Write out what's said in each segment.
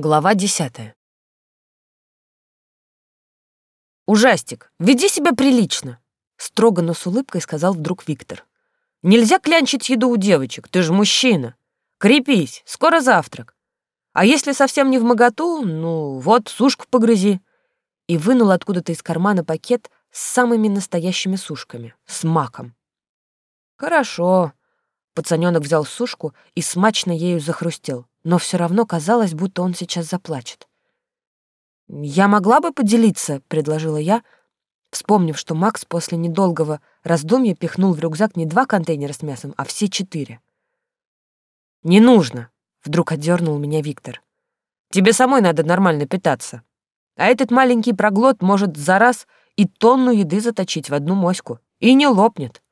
Глава десятая. «Ужастик, веди себя прилично!» — строго, но с улыбкой сказал вдруг Виктор. «Нельзя клянчить еду у девочек, ты же мужчина. Крепись, скоро завтрак. А если совсем не в моготу, ну вот, сушку погрызи». И вынул откуда-то из кармана пакет с самыми настоящими сушками, с маком. «Хорошо». Пацанёнок взял сушку и смачно ею захрустел но все равно казалось, будто он сейчас заплачет. «Я могла бы поделиться», — предложила я, вспомнив, что Макс после недолгого раздумья пихнул в рюкзак не два контейнера с мясом, а все четыре. «Не нужно», — вдруг отдернул меня Виктор. «Тебе самой надо нормально питаться. А этот маленький проглот может за раз и тонну еды заточить в одну моську. И не лопнет.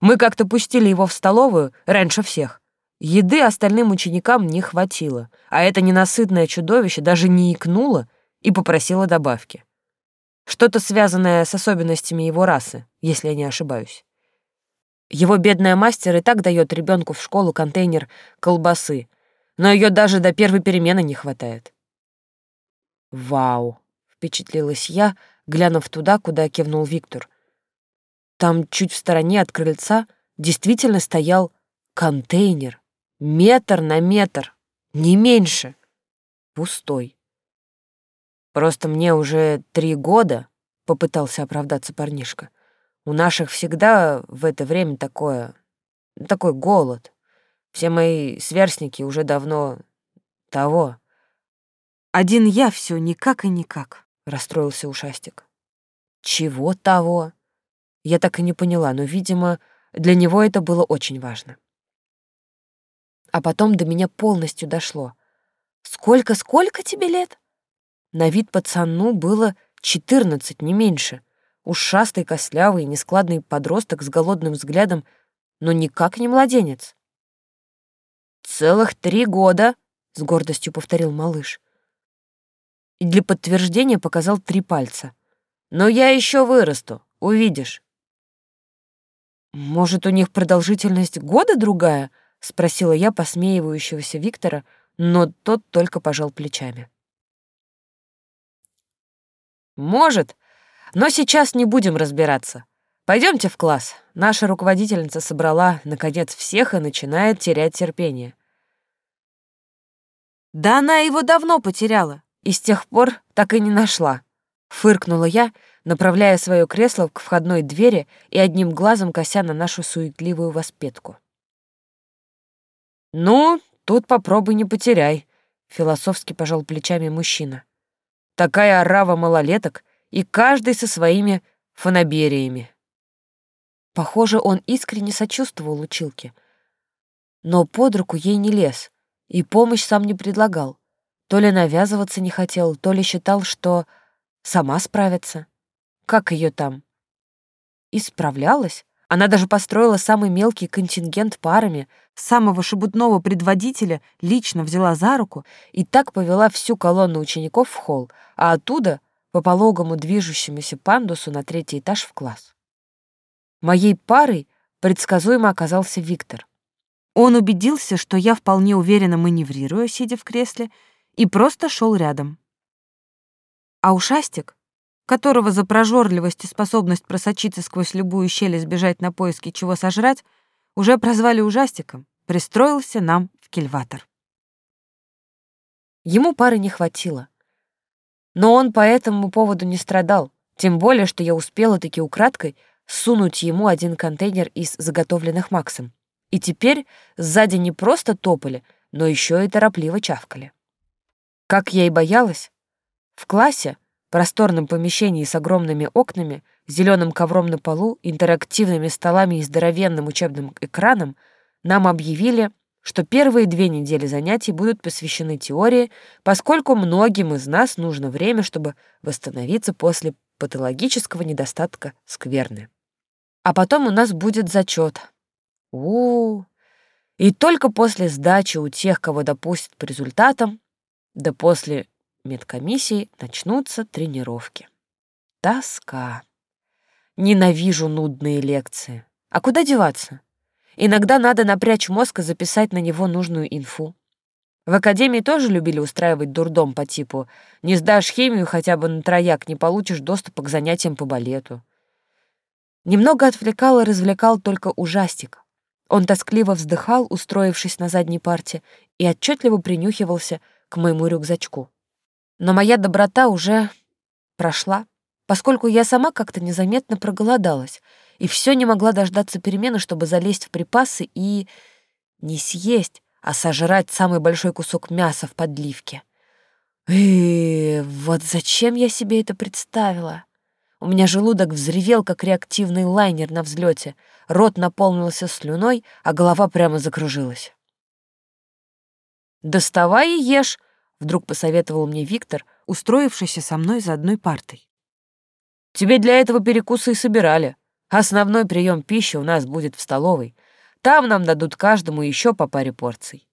Мы как-то пустили его в столовую раньше всех. Еды остальным ученикам не хватило, а это ненасытное чудовище даже не икнуло и попросило добавки. Что-то связанное с особенностями его расы, если я не ошибаюсь. Его бедная мастер и так дает ребенку в школу контейнер колбасы, но ее даже до первой перемены не хватает. «Вау!» — впечатлилась я, глянув туда, куда кивнул Виктор. Там чуть в стороне от крыльца действительно стоял контейнер. Метр на метр, не меньше. Пустой. Просто мне уже три года, попытался оправдаться парнишка. У наших всегда в это время такое... такой голод. Все мои сверстники уже давно того. Один я все никак и никак, расстроился ушастик. Чего того? Я так и не поняла, но, видимо, для него это было очень важно. А потом до меня полностью дошло. «Сколько-сколько тебе лет?» На вид пацану было четырнадцать, не меньше. Ушастый, костлявый, нескладный подросток с голодным взглядом, но никак не младенец. «Целых три года», — с гордостью повторил малыш. И для подтверждения показал три пальца. «Но я еще вырасту, увидишь». «Может, у них продолжительность года другая?» — спросила я посмеивающегося Виктора, но тот только пожал плечами. «Может, но сейчас не будем разбираться. Пойдемте в класс. Наша руководительница собрала, наконец, всех и начинает терять терпение». «Да она его давно потеряла и с тех пор так и не нашла», — фыркнула я, направляя свое кресло к входной двери и одним глазом кося на нашу суетливую воспетку. «Ну, тут попробуй не потеряй», — философски пожал плечами мужчина. «Такая орава малолеток, и каждый со своими фанабериями». Похоже, он искренне сочувствовал училке. Но под руку ей не лез, и помощь сам не предлагал. То ли навязываться не хотел, то ли считал, что сама справится. Как ее там? И справлялась? Она даже построила самый мелкий контингент парами, самого шебутного предводителя лично взяла за руку и так повела всю колонну учеников в холл, а оттуда по пологому движущемуся пандусу на третий этаж в класс. Моей парой предсказуемо оказался Виктор. Он убедился, что я вполне уверенно маневрирую, сидя в кресле, и просто шел рядом. А ушастик, которого за прожорливость и способность просочиться сквозь любую щель и сбежать на поиски чего сожрать, уже прозвали ужастиком, пристроился нам в кильватор. Ему пары не хватило. Но он по этому поводу не страдал, тем более, что я успела таки украдкой сунуть ему один контейнер из заготовленных Максом. И теперь сзади не просто топали, но еще и торопливо чавкали. Как я и боялась, в классе просторном помещении с огромными окнами, зеленым ковром на полу, интерактивными столами и здоровенным учебным экраном нам объявили, что первые две недели занятий будут посвящены теории, поскольку многим из нас нужно время, чтобы восстановиться после патологического недостатка скверны. А потом у нас будет зачет. У, -у, у И только после сдачи у тех, кого допустят по результатам, да после медкомиссии начнутся тренировки. Тоска. Ненавижу нудные лекции. А куда деваться? Иногда надо напрячь мозг и записать на него нужную инфу. В академии тоже любили устраивать дурдом по типу «не сдашь химию хотя бы на трояк, не получишь доступа к занятиям по балету». Немного отвлекал и развлекал только ужастик. Он тоскливо вздыхал, устроившись на задней парте, и отчетливо принюхивался к моему рюкзачку. Но моя доброта уже прошла, поскольку я сама как-то незаметно проголодалась и все не могла дождаться перемены, чтобы залезть в припасы и не съесть, а сожрать самый большой кусок мяса в подливке. И вот зачем я себе это представила? У меня желудок взревел, как реактивный лайнер на взлете, рот наполнился слюной, а голова прямо закружилась. «Доставай и ешь», — вдруг посоветовал мне Виктор, устроившийся со мной за одной партой. «Тебе для этого перекусы и собирали. Основной прием пищи у нас будет в столовой. Там нам дадут каждому еще по паре порций».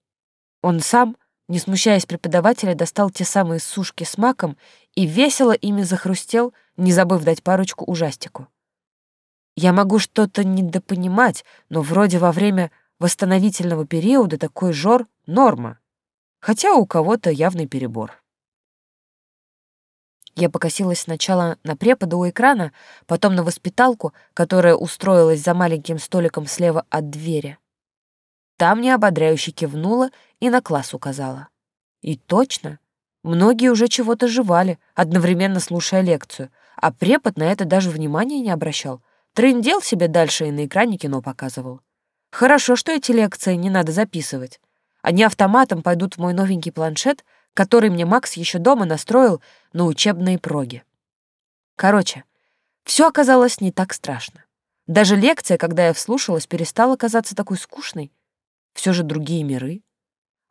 Он сам, не смущаясь преподавателя, достал те самые сушки с маком и весело ими захрустел, не забыв дать парочку ужастику. Я могу что-то недопонимать, но вроде во время восстановительного периода такой жор — норма, хотя у кого-то явный перебор. Я покосилась сначала на препода у экрана, потом на воспиталку, которая устроилась за маленьким столиком слева от двери. Там неободряюще кивнула и на класс указала. И точно, многие уже чего-то жевали, одновременно слушая лекцию, а препод на это даже внимания не обращал. Трындел себе дальше и на экране кино показывал. Хорошо, что эти лекции не надо записывать. Они автоматом пойдут в мой новенький планшет, который мне Макс еще дома настроил на учебные проги. Короче, все оказалось не так страшно. Даже лекция, когда я вслушалась, перестала казаться такой скучной. Все же другие миры.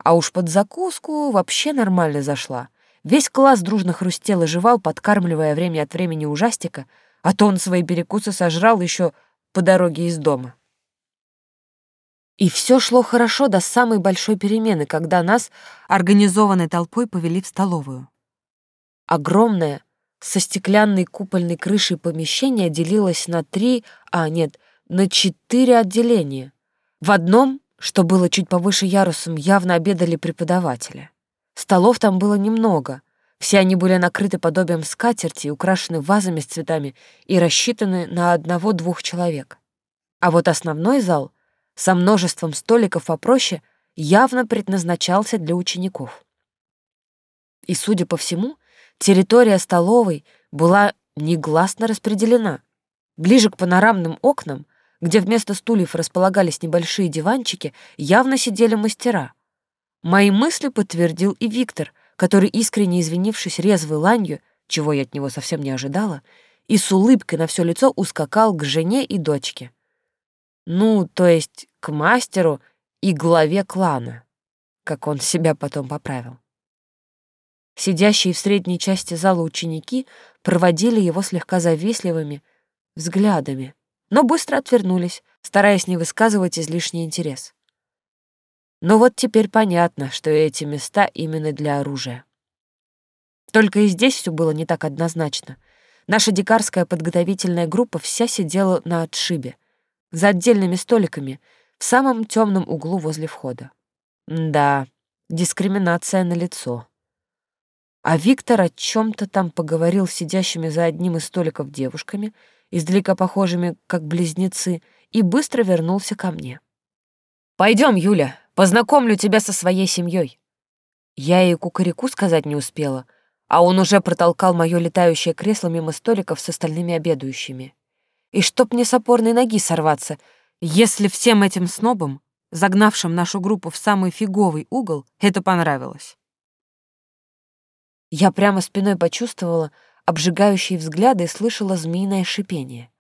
А уж под закуску вообще нормально зашла. Весь класс дружно хрустел и жевал, подкармливая время от времени ужастика, а то он свои перекусы сожрал еще по дороге из дома. И все шло хорошо до самой большой перемены, когда нас организованной толпой повели в столовую. Огромное, со стеклянной купольной крышей помещение делилось на три, а нет, на четыре отделения. В одном, что было чуть повыше ярусом, явно обедали преподаватели. Столов там было немного. Все они были накрыты подобием скатерти, украшены вазами с цветами и рассчитаны на одного-двух человек. А вот основной зал, со множеством столиков попроще, явно предназначался для учеников. И, судя по всему, территория столовой была негласно распределена. Ближе к панорамным окнам, где вместо стульев располагались небольшие диванчики, явно сидели мастера — Мои мысли подтвердил и Виктор, который, искренне извинившись резвой ланью, чего я от него совсем не ожидала, и с улыбкой на все лицо ускакал к жене и дочке. Ну, то есть к мастеру и главе клана, как он себя потом поправил. Сидящие в средней части зала ученики проводили его слегка завистливыми взглядами, но быстро отвернулись, стараясь не высказывать излишний интерес. Но вот теперь понятно, что эти места именно для оружия. Только и здесь все было не так однозначно. Наша дикарская подготовительная группа вся сидела на отшибе, за отдельными столиками, в самом темном углу возле входа. Да, дискриминация на лицо. А Виктор о чем-то там поговорил с сидящими за одним из столиков девушками, издалека похожими как близнецы, и быстро вернулся ко мне. Пойдем, Юля, Познакомлю тебя со своей семьей. Я ей кукареку сказать не успела, а он уже протолкал мое летающее кресло мимо столиков с остальными обедающими. И чтоб мне с опорной ноги сорваться, если всем этим снобам, загнавшим нашу группу в самый фиговый угол, это понравилось. Я прямо спиной почувствовала обжигающие взгляды и слышала змеиное шипение.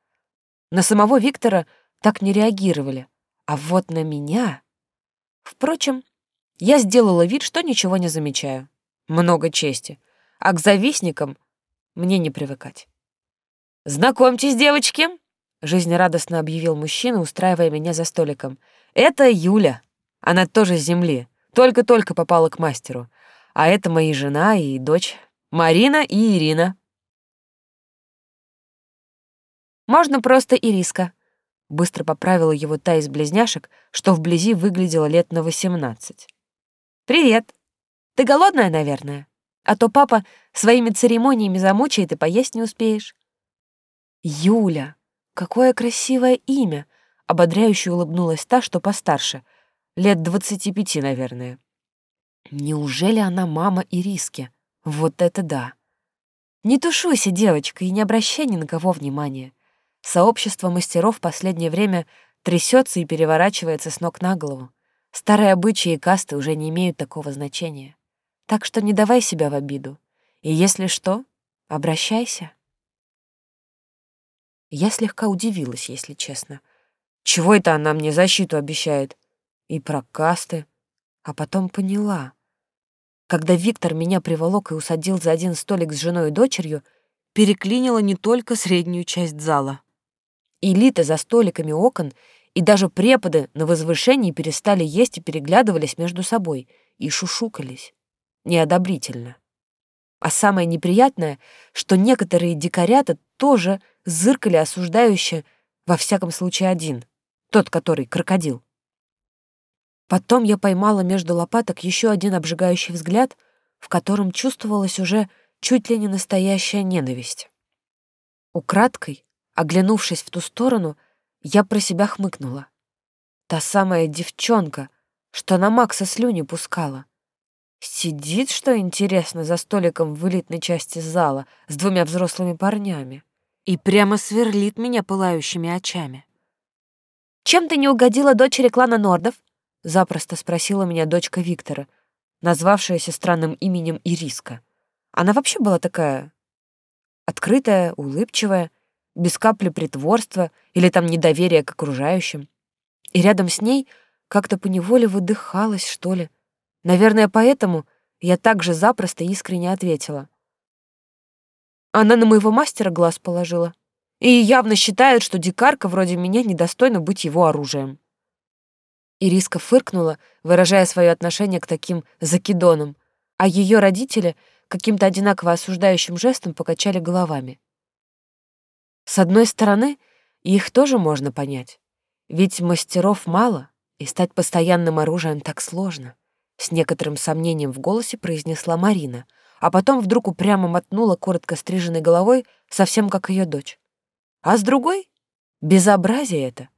На самого Виктора так не реагировали, а вот на меня... Впрочем, я сделала вид, что ничего не замечаю. Много чести. А к завистникам мне не привыкать. «Знакомьтесь, девочки!» — жизнерадостно объявил мужчина, устраивая меня за столиком. «Это Юля. Она тоже с земли. Только-только попала к мастеру. А это мои жена и дочь. Марина и Ирина». «Можно просто Ириска», Быстро поправила его та из близняшек, что вблизи выглядела лет на восемнадцать. «Привет!» Ты голодная, наверное? А то папа своими церемониями замучает и поесть не успеешь». «Юля, какое красивое имя!» — ободряюще улыбнулась та, что постарше. Лет двадцати пяти, наверное. Неужели она мама Ириски? Вот это да! Не тушуйся, девочка, и не обращай ни на кого внимания. Сообщество мастеров в последнее время трясется и переворачивается с ног на голову. Старые обычаи и касты уже не имеют такого значения. Так что не давай себя в обиду. И если что, обращайся. Я слегка удивилась, если честно. Чего это она мне защиту обещает? И про касты. А потом поняла. Когда Виктор меня приволок и усадил за один столик с женой и дочерью, переклинило не только среднюю часть зала. Элита за столиками окон и даже преподы на возвышении перестали есть и переглядывались между собой и шушукались. Неодобрительно. А самое неприятное, что некоторые дикарята тоже зыркали осуждающе, во всяком случае один, тот, который крокодил. Потом я поймала между лопаток еще один обжигающий взгляд, в котором чувствовалась уже чуть ли не настоящая ненависть. Украдкой Оглянувшись в ту сторону, я про себя хмыкнула. Та самая девчонка, что на Макса слюни пускала. Сидит, что интересно, за столиком в элитной части зала с двумя взрослыми парнями и прямо сверлит меня пылающими очами. «Чем ты не угодила дочери клана Нордов?» — запросто спросила меня дочка Виктора, назвавшаяся странным именем Ириска. Она вообще была такая открытая, улыбчивая, без капли притворства или там недоверия к окружающим. И рядом с ней как-то поневоле выдыхалась, что ли. Наверное, поэтому я так же запросто искренне ответила. Она на моего мастера глаз положила и явно считает, что дикарка вроде меня недостойна быть его оружием. Ириска фыркнула, выражая свое отношение к таким закидонам, а ее родители каким-то одинаково осуждающим жестом покачали головами. С одной стороны, их тоже можно понять. Ведь мастеров мало, и стать постоянным оружием так сложно. С некоторым сомнением в голосе произнесла Марина, а потом вдруг упрямо мотнула коротко стриженной головой, совсем как ее дочь. А с другой — безобразие это.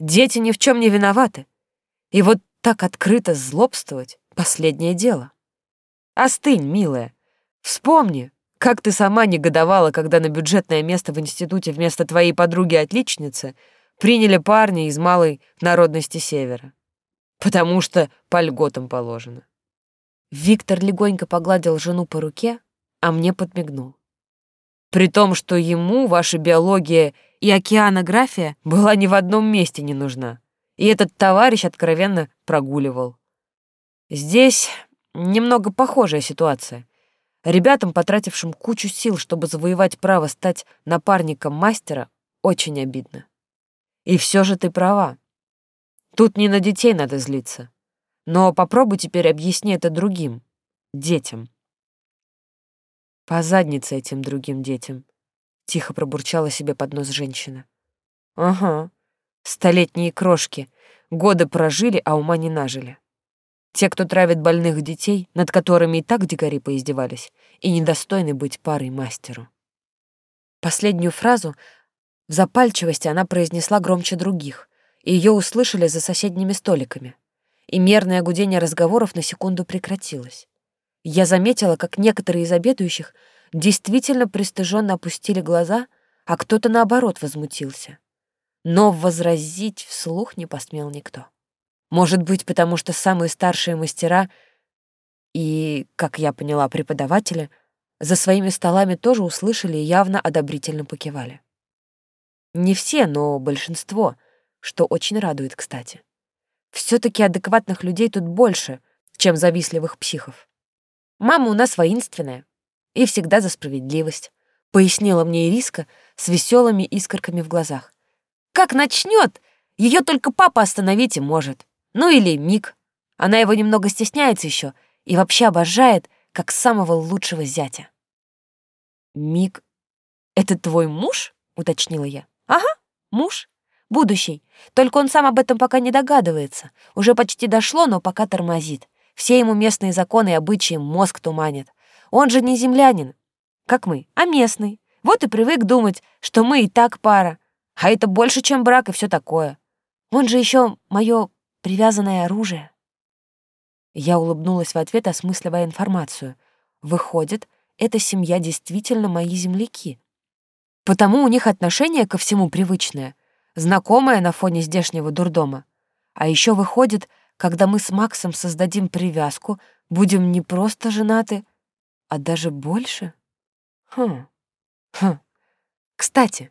Дети ни в чем не виноваты. И вот так открыто злобствовать — последнее дело. Остынь, милая. Вспомни, как ты сама негодовала, когда на бюджетное место в институте вместо твоей подруги-отличницы приняли парня из малой народности Севера? Потому что по льготам положено. Виктор легонько погладил жену по руке, а мне подмигнул. При том, что ему ваша биология и океанография была ни в одном месте не нужна. И этот товарищ откровенно прогуливал. Здесь немного похожая ситуация. Ребятам, потратившим кучу сил, чтобы завоевать право стать напарником мастера, очень обидно. И все же ты права. Тут не на детей надо злиться. Но попробуй теперь объясни это другим, детям. По заднице этим другим детям, тихо пробурчала себе под нос женщина. Ага, столетние крошки, годы прожили, а ума не нажили. Те, кто травит больных детей, над которыми и так дикари поиздевались, и недостойны быть парой мастеру. Последнюю фразу в запальчивости она произнесла громче других, и ее услышали за соседними столиками. И мерное гудение разговоров на секунду прекратилось. Я заметила, как некоторые из обедающих действительно пристыженно опустили глаза, а кто-то, наоборот, возмутился. Но возразить вслух не посмел никто. Может быть, потому что самые старшие мастера и, как я поняла, преподаватели за своими столами тоже услышали и явно одобрительно покивали. Не все, но большинство, что очень радует, кстати. Все-таки адекватных людей тут больше, чем завистливых психов. Мама у нас воинственная и всегда за справедливость, пояснила мне Ириска с веселыми искорками в глазах. Как начнет, ее только папа остановить и может. Ну или Мик. Она его немного стесняется еще и вообще обожает, как самого лучшего зятя. «Мик, это твой муж?» — уточнила я. «Ага, муж. Будущий. Только он сам об этом пока не догадывается. Уже почти дошло, но пока тормозит. Все ему местные законы и обычаи мозг туманят. Он же не землянин, как мы, а местный. Вот и привык думать, что мы и так пара. А это больше, чем брак и все такое. Он же еще мое привязанное оружие. Я улыбнулась в ответ, осмысливая информацию. Выходит, эта семья действительно мои земляки. Потому у них отношение ко всему привычное, знакомое на фоне здешнего дурдома. А еще выходит, когда мы с Максом создадим привязку, будем не просто женаты, а даже больше? Хм. Хм. Кстати,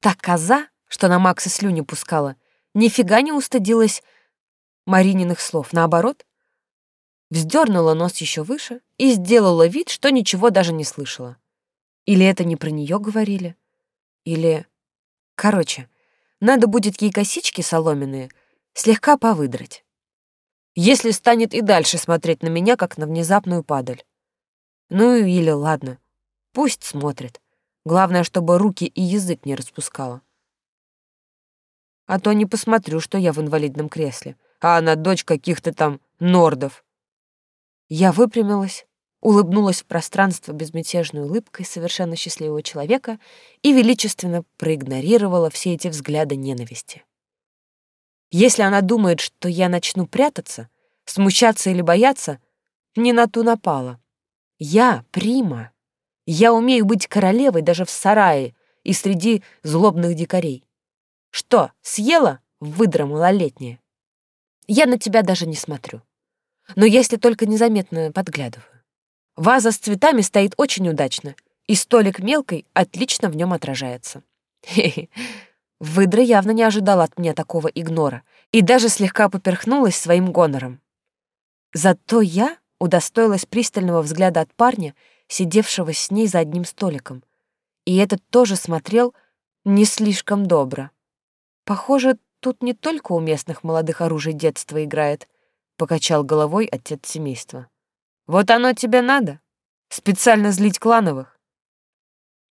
та коза, что на Макса слюни пускала, нифига не устыдилась Марининых слов. Наоборот, вздернула нос еще выше и сделала вид, что ничего даже не слышала. Или это не про нее говорили? Или... Короче, надо будет ей косички соломенные слегка повыдрать. Если станет и дальше смотреть на меня, как на внезапную падаль. Ну или ладно, пусть смотрит. Главное, чтобы руки и язык не распускала. А то не посмотрю, что я в инвалидном кресле, а она дочь каких-то там нордов. Я выпрямилась, улыбнулась в пространство безмятежной улыбкой совершенно счастливого человека и величественно проигнорировала все эти взгляды ненависти. Если она думает, что я начну прятаться, смущаться или бояться, не на ту напала. Я прима. Я умею быть королевой даже в сарае и среди злобных дикарей. Что, съела, выдра малолетняя? Я на тебя даже не смотрю. Но если только незаметно подглядываю. Ваза с цветами стоит очень удачно, и столик мелкой отлично в нем отражается. Хе-хе. Выдра явно не ожидала от меня такого игнора и даже слегка поперхнулась своим гонором. Зато я удостоилась пристального взгляда от парня, сидевшего с ней за одним столиком. И этот тоже смотрел не слишком добро. Похоже, тут не только у местных молодых оружий детства играет, покачал головой отец семейства. Вот оно тебе надо? Специально злить клановых?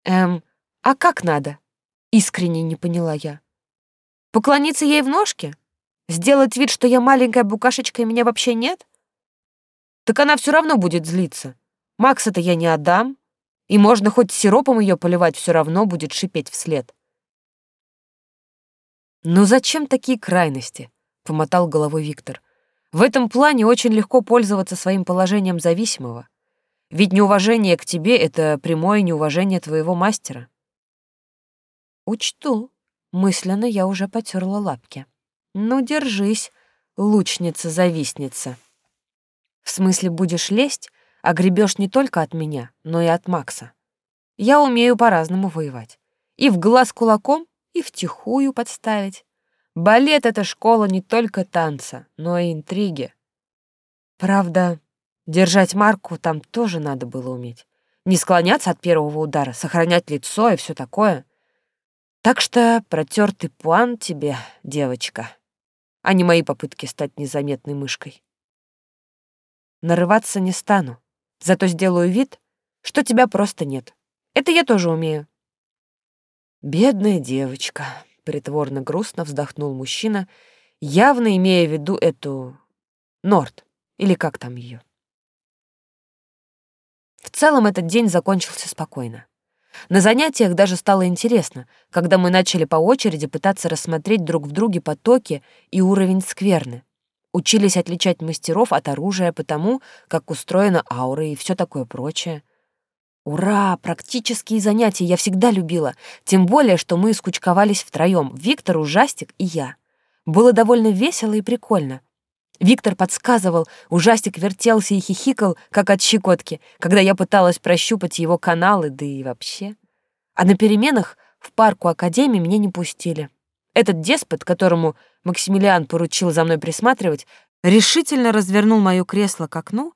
Эм, а как надо? Искренне не поняла я. Поклониться ей в ножки? Сделать вид, что я маленькая букашечка и меня вообще нет? так она все равно будет злиться. Макса-то я не отдам, и можно хоть сиропом ее поливать, все равно будет шипеть вслед. «Ну зачем такие крайности?» — помотал головой Виктор. «В этом плане очень легко пользоваться своим положением зависимого. Ведь неуважение к тебе — это прямое неуважение твоего мастера». «Учту», — мысленно я уже потерла лапки. «Ну, держись, лучница-завистница». В смысле, будешь лезть, а гребешь не только от меня, но и от Макса. Я умею по-разному воевать. И в глаз кулаком, и втихую подставить. Балет — это школа не только танца, но и интриги. Правда, держать марку там тоже надо было уметь. Не склоняться от первого удара, сохранять лицо и все такое. Так что протертый план тебе, девочка, а не мои попытки стать незаметной мышкой. Нарываться не стану. Зато сделаю вид, что тебя просто нет. Это я тоже умею. Бедная девочка, притворно грустно вздохнул мужчина, явно имея в виду эту Норт, или как там ее. В целом этот день закончился спокойно. На занятиях даже стало интересно, когда мы начали по очереди пытаться рассмотреть друг в друге потоки и уровень скверны учились отличать мастеров от оружия потому, как устроена аура и все такое прочее. Ура! Практические занятия я всегда любила, тем более, что мы скучковались втроем, Виктор, Ужастик и я. Было довольно весело и прикольно. Виктор подсказывал, Ужастик вертелся и хихикал, как от щекотки, когда я пыталась прощупать его каналы, да и вообще. А на переменах в парку Академии меня не пустили. Этот деспот, которому Максимилиан поручил за мной присматривать, решительно развернул моё кресло к окну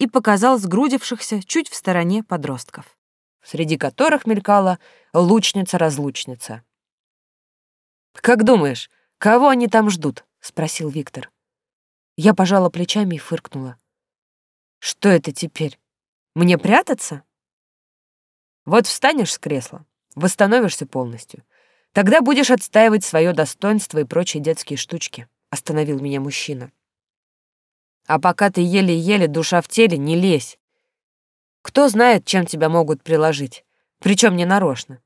и показал сгрудившихся чуть в стороне подростков, среди которых мелькала лучница-разлучница. «Как думаешь, кого они там ждут?» — спросил Виктор. Я пожала плечами и фыркнула. «Что это теперь? Мне прятаться?» «Вот встанешь с кресла, восстановишься полностью. Тогда будешь отстаивать свое достоинство и прочие детские штучки», — остановил меня мужчина. А пока ты еле-еле душа в теле, не лезь. Кто знает, чем тебя могут приложить, причем не нарочно.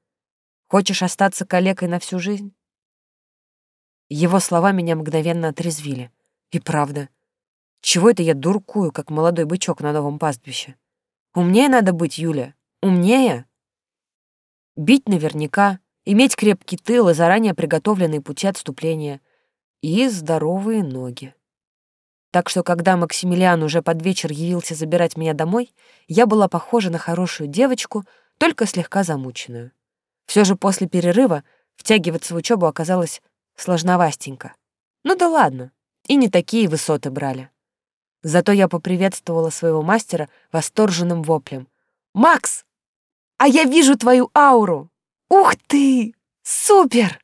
Хочешь остаться калекой на всю жизнь? Его слова меня мгновенно отрезвили. И правда, чего это я дуркую, как молодой бычок на новом пастбище? Умнее надо быть, Юля, умнее. Бить наверняка, иметь крепкий тыл и заранее приготовленные пути отступления. И здоровые ноги. Так что, когда Максимилиан уже под вечер явился забирать меня домой, я была похожа на хорошую девочку, только слегка замученную. Все же после перерыва втягиваться в учебу оказалось сложновастенько. Ну да ладно, и не такие высоты брали. Зато я поприветствовала своего мастера восторженным воплем. «Макс, а я вижу твою ауру! Ух ты! Супер!»